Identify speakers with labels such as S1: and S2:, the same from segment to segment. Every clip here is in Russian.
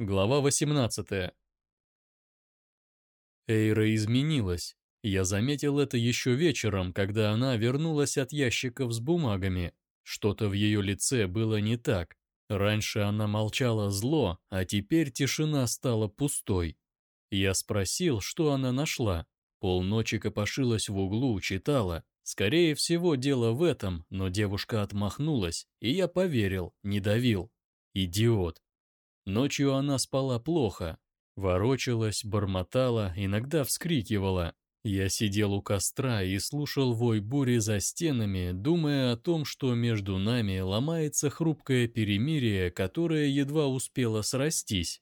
S1: Глава 18. Эйра изменилась. Я заметил это еще вечером, когда она вернулась от ящиков с бумагами. Что-то в ее лице было не так. Раньше она молчала зло, а теперь тишина стала пустой. Я спросил, что она нашла. Полночи копошилась в углу, читала. Скорее всего, дело в этом, но девушка отмахнулась, и я поверил, не давил. Идиот. Ночью она спала плохо, ворочалась, бормотала, иногда вскрикивала. Я сидел у костра и слушал вой бури за стенами, думая о том, что между нами ломается хрупкое перемирие, которое едва успело срастись.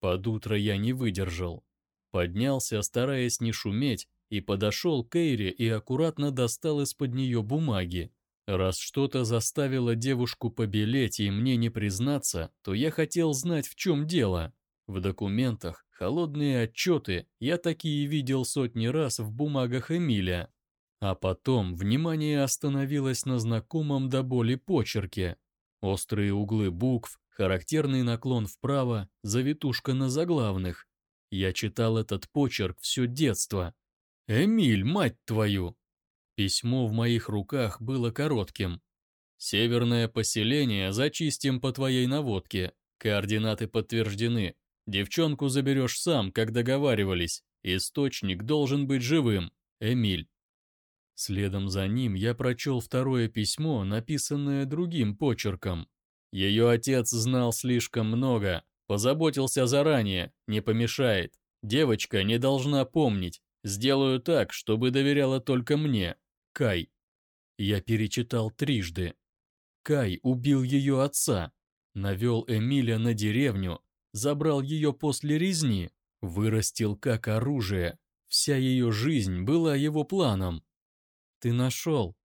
S1: Под утро я не выдержал. Поднялся, стараясь не шуметь, и подошел к Эйре и аккуратно достал из-под нее бумаги. Раз что-то заставило девушку побелеть и мне не признаться, то я хотел знать, в чем дело. В документах холодные отчеты я такие видел сотни раз в бумагах Эмиля. А потом внимание остановилось на знакомом до боли почерке. Острые углы букв, характерный наклон вправо, завитушка на заглавных. Я читал этот почерк все детство. «Эмиль, мать твою!» Письмо в моих руках было коротким. «Северное поселение зачистим по твоей наводке. Координаты подтверждены. Девчонку заберешь сам, как договаривались. Источник должен быть живым. Эмиль». Следом за ним я прочел второе письмо, написанное другим почерком. Ее отец знал слишком много, позаботился заранее, не помешает. Девочка не должна помнить. Сделаю так, чтобы доверяла только мне. Кай. Я перечитал трижды. Кай убил ее отца, навел Эмиля на деревню, забрал ее после резни, вырастил как оружие. Вся ее жизнь была его планом. «Ты нашел?»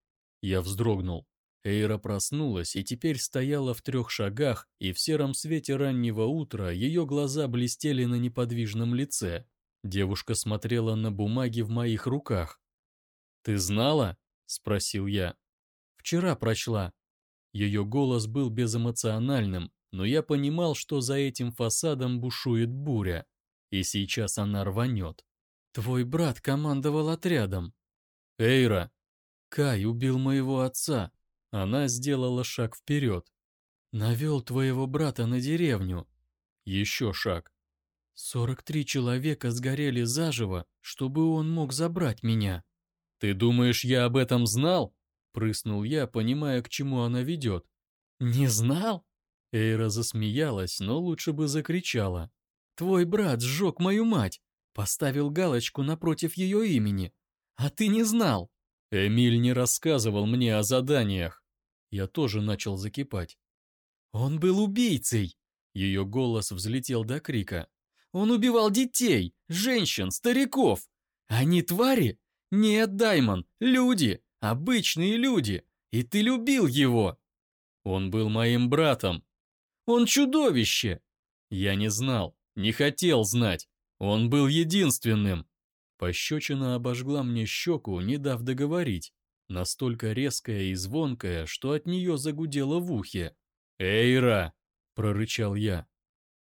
S1: Я вздрогнул. Эйра проснулась и теперь стояла в трех шагах, и в сером свете раннего утра ее глаза блестели на неподвижном лице. Девушка смотрела на бумаги в моих руках. «Ты знала?» — спросил я. «Вчера прочла». Ее голос был безэмоциональным, но я понимал, что за этим фасадом бушует буря, и сейчас она рванет. «Твой брат командовал отрядом». «Эйра!» «Кай убил моего отца». Она сделала шаг вперед. «Навел твоего брата на деревню». Еще шаг. «Сорок три человека сгорели заживо, чтобы он мог забрать меня». «Ты думаешь, я об этом знал?» Прыснул я, понимая, к чему она ведет. «Не знал?» Эйра засмеялась, но лучше бы закричала. «Твой брат сжег мою мать, поставил галочку напротив ее имени. А ты не знал!» Эмиль не рассказывал мне о заданиях. Я тоже начал закипать. «Он был убийцей!» Ее голос взлетел до крика. «Он убивал детей, женщин, стариков! Они твари, «Нет, Даймон, люди, обычные люди, и ты любил его!» «Он был моим братом!» «Он чудовище!» «Я не знал, не хотел знать, он был единственным!» Пощечина обожгла мне щеку, не дав договорить, настолько резкая и звонкая, что от нее загудело в ухе. «Эйра!» – прорычал я.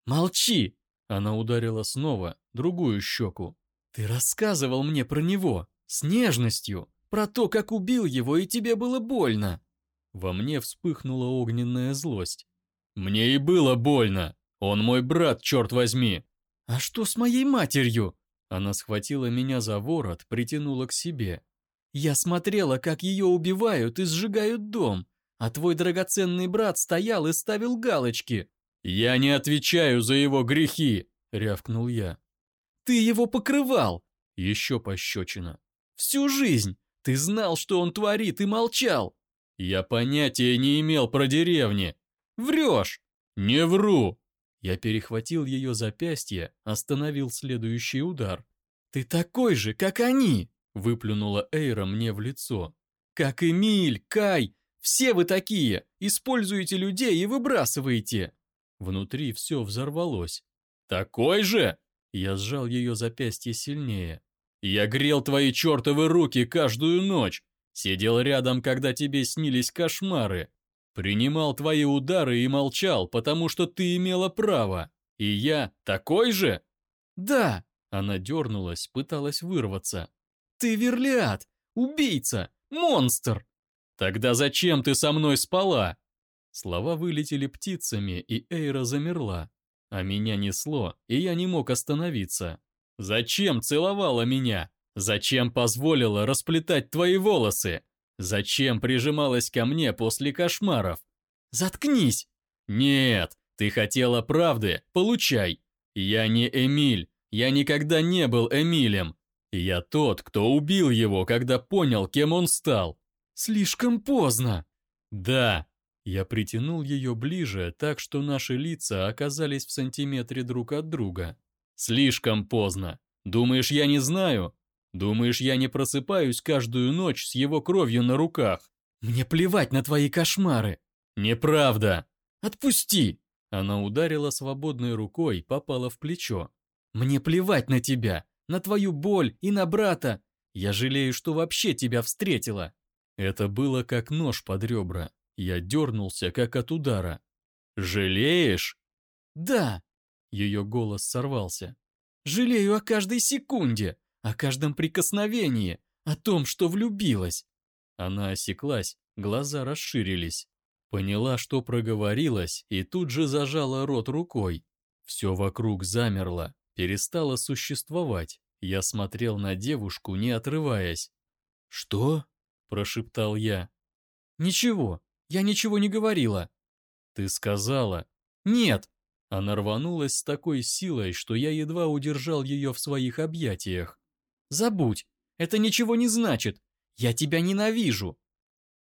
S1: «Молчи!» – она ударила снова, другую щеку. «Ты рассказывал мне про него!» С нежностью, про то, как убил его, и тебе было больно. Во мне вспыхнула огненная злость. Мне и было больно. Он мой брат, черт возьми. А что с моей матерью? Она схватила меня за ворот, притянула к себе. Я смотрела, как ее убивают и сжигают дом, а твой драгоценный брат стоял и ставил галочки. Я не отвечаю за его грехи, рявкнул я. Ты его покрывал. Еще пощечина. Всю жизнь! Ты знал, что он творит, и молчал!» «Я понятия не имел про деревни!» «Врешь!» «Не вру!» Я перехватил ее запястье, остановил следующий удар. «Ты такой же, как они!» – выплюнула Эйра мне в лицо. «Как Эмиль, Кай! Все вы такие! Используете людей и выбрасываете!» Внутри все взорвалось. «Такой же?» Я сжал ее запястье сильнее. Я грел твои чертовы руки каждую ночь, сидел рядом, когда тебе снились кошмары, принимал твои удары и молчал, потому что ты имела право. И я такой же?
S2: Да,
S1: она дернулась, пыталась вырваться.
S2: Ты верлиат, убийца, монстр.
S1: Тогда зачем ты со мной спала? Слова вылетели птицами, и Эйра замерла. А меня несло, и я не мог остановиться. Зачем целовала меня? Зачем позволила расплетать твои волосы? Зачем прижималась ко мне после кошмаров?
S2: Заткнись!
S1: Нет, ты хотела правды, получай. Я не Эмиль, я никогда не был Эмилем. Я тот, кто убил его, когда понял, кем он стал.
S2: Слишком поздно.
S1: Да. Я притянул ее ближе, так что наши лица оказались в сантиметре друг от друга. Слишком поздно. Думаешь, я не знаю? Думаешь, я не просыпаюсь каждую ночь с его кровью на руках?
S2: Мне плевать на твои кошмары.
S1: Неправда.
S2: Отпусти.
S1: Она ударила свободной рукой, попала в плечо.
S2: Мне плевать на тебя, на твою боль и на брата. Я жалею, что вообще тебя встретила.
S1: Это было как нож под ребра. Я дернулся, как от удара. «Жалеешь?»
S2: «Да!»
S1: Ее голос сорвался.
S2: «Жалею о каждой секунде, о каждом прикосновении, о том, что влюбилась».
S1: Она осеклась, глаза расширились. Поняла, что проговорилась, и тут же зажала рот рукой. Все вокруг замерло, перестало существовать. Я смотрел на девушку, не отрываясь.
S2: «Что?» – прошептал я. «Ничего, я ничего не говорила».
S1: «Ты сказала».
S2: «Нет».
S1: Она рванулась с такой силой, что я едва удержал ее в своих объятиях.
S2: «Забудь, это ничего не значит. Я тебя ненавижу».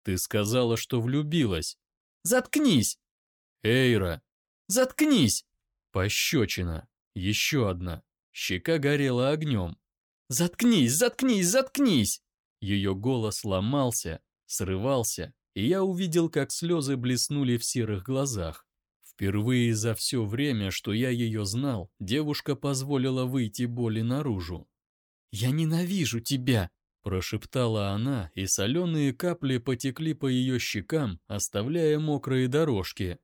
S1: «Ты сказала, что влюбилась».
S2: «Заткнись!»
S1: «Эйра!»
S2: «Заткнись!»
S1: Пощечина. Еще одна. Щека горела огнем.
S2: «Заткнись, заткнись, заткнись!»
S1: Ее голос ломался, срывался, и я увидел, как слезы блеснули в серых глазах. Впервые за все время, что я ее знал, девушка позволила выйти боли наружу.
S2: «Я ненавижу тебя!»
S1: – прошептала она, и соленые капли потекли по ее щекам, оставляя мокрые дорожки.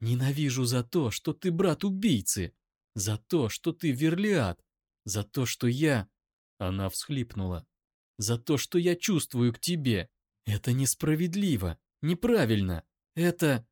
S2: «Ненавижу за то, что ты брат убийцы!» За то, что ты верлиат. За то, что я...» Она всхлипнула. «За то, что я чувствую к тебе. Это несправедливо, неправильно. Это...»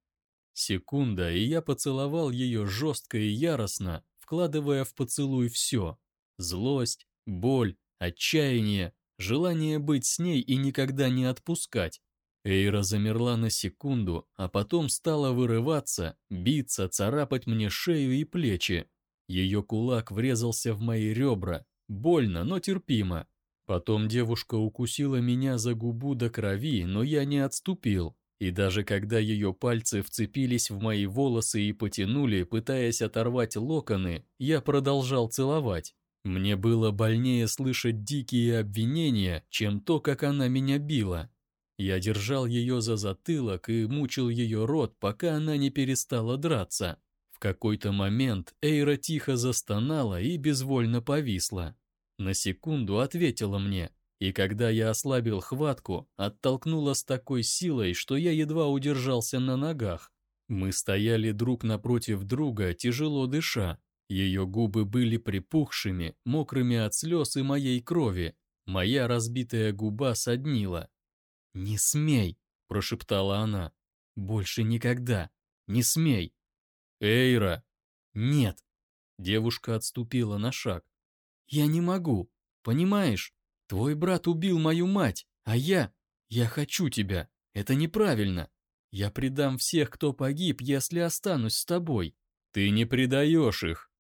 S1: Секунда, и я поцеловал ее жестко и яростно, вкладывая в поцелуй все. Злость, боль, отчаяние, желание быть с ней и никогда не отпускать. Эйра замерла на секунду, а потом стала вырываться, биться, царапать мне шею и плечи. Ее кулак врезался в мои ребра. Больно, но терпимо. Потом девушка укусила меня за губу до крови, но я не отступил. И даже когда ее пальцы вцепились в мои волосы и потянули, пытаясь оторвать локоны, я продолжал целовать. Мне было больнее слышать дикие обвинения, чем то, как она меня била. Я держал ее за затылок и мучил ее рот, пока она не перестала драться какой-то момент Эйра тихо застонала и безвольно повисла. На секунду ответила мне, и когда я ослабил хватку, оттолкнула с такой силой, что я едва удержался на ногах. Мы стояли друг напротив друга, тяжело дыша. Ее губы были припухшими, мокрыми от слез и моей крови. Моя разбитая губа соднила.
S2: «Не смей!» – прошептала она. «Больше никогда! Не смей!»
S1: «Эйра!»
S2: «Нет!»
S1: Девушка отступила на шаг.
S2: «Я не могу, понимаешь? Твой брат убил мою мать, а я... Я хочу тебя. Это неправильно. Я предам всех, кто погиб, если останусь с тобой.
S1: Ты не предаешь их».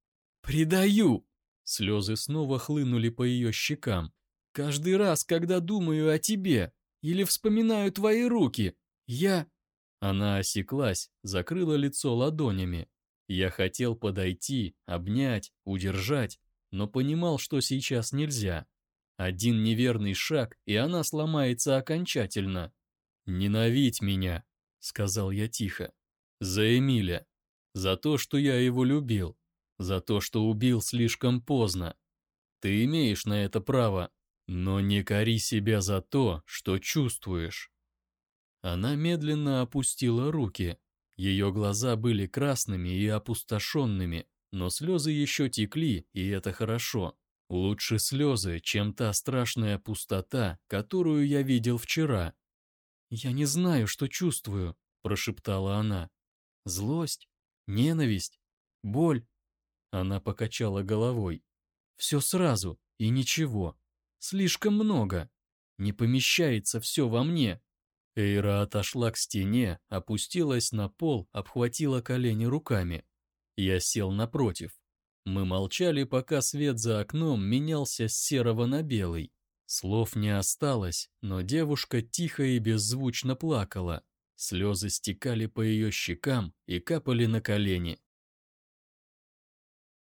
S2: «Предаю!» Слезы снова хлынули по ее щекам. «Каждый раз, когда думаю о тебе или вспоминаю твои руки, я...»
S1: Она осеклась, закрыла лицо ладонями. Я хотел подойти, обнять, удержать, но понимал, что сейчас нельзя. Один неверный шаг, и она сломается окончательно. «Ненавидь меня», — сказал я тихо. «За Эмиля. За то, что я его любил. За то, что убил слишком поздно. Ты имеешь на это право, но не кори себя за то, что чувствуешь». Она медленно опустила руки. Ее глаза были красными и опустошенными. Но слезы еще текли, и это хорошо. Лучше слезы, чем та страшная пустота, которую я видел вчера.
S2: «Я не знаю, что чувствую», – прошептала она. «Злость? Ненависть? Боль?» Она покачала головой. «Все сразу и ничего. Слишком много. Не помещается все во мне».
S1: Эйра отошла к стене, опустилась на пол, обхватила колени руками. Я сел напротив. Мы молчали, пока свет за окном менялся с серого на белый. Слов не осталось, но девушка тихо и беззвучно плакала. Слезы стекали по ее щекам и капали на колени.